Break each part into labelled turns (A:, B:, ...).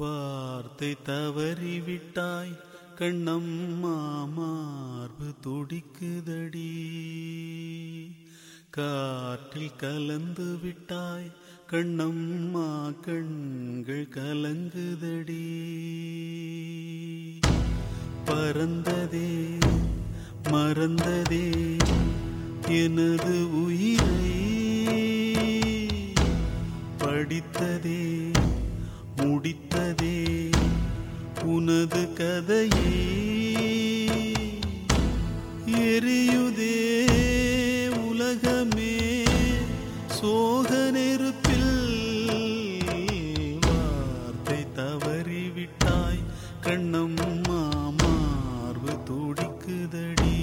A: வார்த்தை தவறிவிட்டாய் கண்ணம்மா மார்பு துடிக்குதடி. காற்றில் கலந்து விட்டாய். கண்ணம்மா கண்கள் கலங்குதடி. பறந்ததே மறந்ததே எனது உயிரை. படித்ததே முடித்ததே உனது கதையே. தவறிவிட்டாய். கண்ணம்மா மார்பு துடிக்குதடி.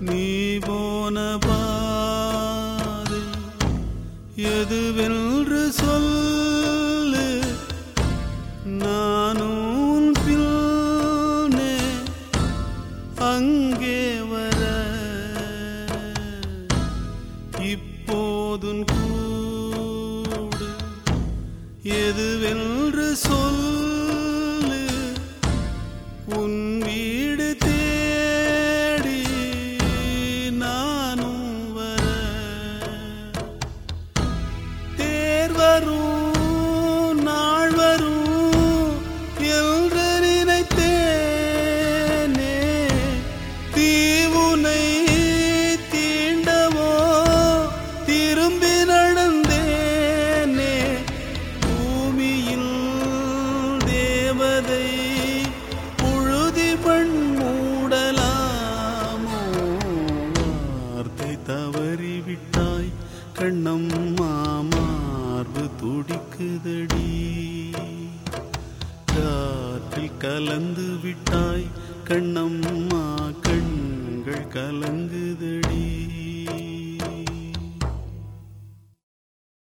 A: நீ போன பா எதுவென்று சொல்லு. நானும் பின்னே அங்கே வர. இப்போதும் கூடு. எதுவென்று சொல்லு. கதை புழுதி பண் மூடலாமோ வார்த்தை தவறிவிட்டாய் கண்ணம் மாமார்பு துடிக்குதடி. காற்றில் கலந்து விட்டாய் கண்ணம்மா கண்கள் கலங்குதடி.